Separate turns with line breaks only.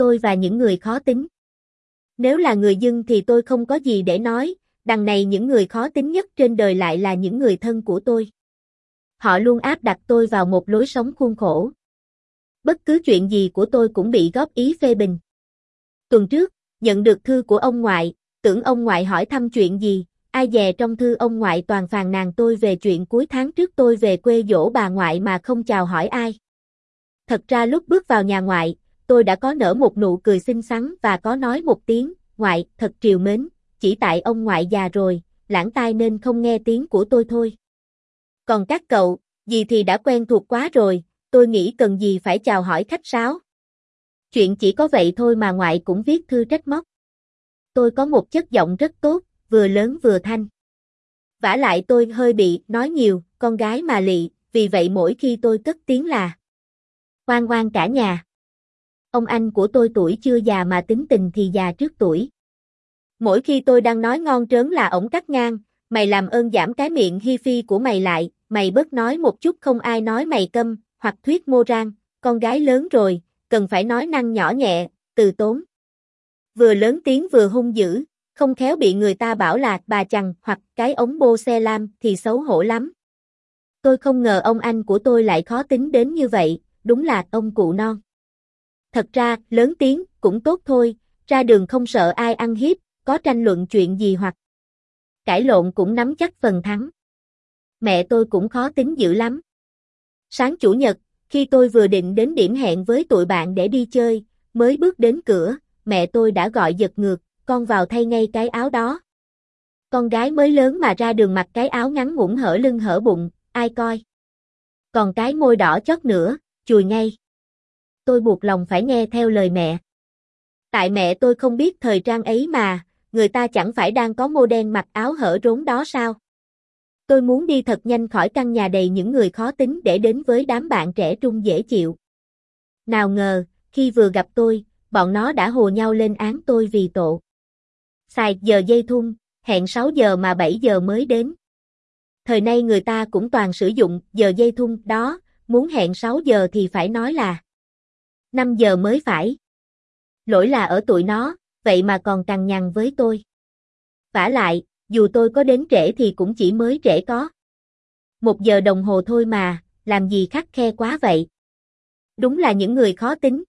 tôi và những người khó tính. Nếu là người dân thì tôi không có gì để nói, đằng này những người khó tính nhất trên đời lại là những người thân của tôi. Họ luôn áp đặt tôi vào một lối sống khuôn khổ. Bất cứ chuyện gì của tôi cũng bị góp ý phê bình. Tuần trước, nhận được thư của ông ngoại, tưởng ông ngoại hỏi thăm chuyện gì, ai dè trong thư ông ngoại toàn phàn nàn tôi về chuyện cuối tháng trước tôi về quê dỗ bà ngoại mà không chào hỏi ai. Thật ra lúc bước vào nhà ngoại, tôi đã có nở một nụ cười xinh xắn và có nói một tiếng, ngoại, thật triều mến, chỉ tại ông ngoại già rồi, lãng tai nên không nghe tiếng của tôi thôi. Còn các cậu, gì thì đã quen thuộc quá rồi, tôi nghĩ cần gì phải chào hỏi khách sáo. Chuyện chỉ có vậy thôi mà ngoại cũng viết thư trách móc. Tôi có một chất giọng rất tốt, vừa lớn vừa thanh. vả lại tôi hơi bị nói nhiều, con gái mà lị, vì vậy mỗi khi tôi cất tiếng là Oan oan cả nhà. Ông anh của tôi tuổi chưa già mà tính tình thì già trước tuổi. Mỗi khi tôi đang nói ngon trớn là ổng cắt ngang, mày làm ơn giảm cái miệng hi phi của mày lại, mày bớt nói một chút không ai nói mày câm, hoặc thuyết mô rang, con gái lớn rồi, cần phải nói năng nhỏ nhẹ, từ tốn. Vừa lớn tiếng vừa hung dữ, không khéo bị người ta bảo là bà chằn hoặc cái ống bô xe lam thì xấu hổ lắm. Tôi không ngờ ông anh của tôi lại khó tính đến như vậy, đúng là ông cụ non. Thật ra, lớn tiếng, cũng tốt thôi, ra đường không sợ ai ăn hiếp, có tranh luận chuyện gì hoặc cãi lộn cũng nắm chắc phần thắng. Mẹ tôi cũng khó tính dữ lắm. Sáng chủ nhật, khi tôi vừa định đến điểm hẹn với tụi bạn để đi chơi, mới bước đến cửa, mẹ tôi đã gọi giật ngược, con vào thay ngay cái áo đó. Con gái mới lớn mà ra đường mặc cái áo ngắn ngủn hở lưng hở bụng, ai coi. Còn cái môi đỏ chót nữa, chùi ngay. Tôi buộc lòng phải nghe theo lời mẹ. Tại mẹ tôi không biết thời trang ấy mà, người ta chẳng phải đang có mô đen mặc áo hở rốn đó sao? Tôi muốn đi thật nhanh khỏi căn nhà đầy những người khó tính để đến với đám bạn trẻ trung dễ chịu. Nào ngờ, khi vừa gặp tôi, bọn nó đã hồ nhau lên án tôi vì tội. Xài giờ dây thun, hẹn 6 giờ mà 7 giờ mới đến. Thời nay người ta cũng toàn sử dụng giờ dây thun đó, muốn hẹn 6 giờ thì phải nói là 5 giờ mới phải. Lỗi là ở tụi nó, vậy mà còn cằn nhằn với tôi. vả lại, dù tôi có đến trễ thì cũng chỉ mới trễ có. Một giờ đồng hồ thôi mà, làm gì khắc khe quá vậy. Đúng là những người khó tính,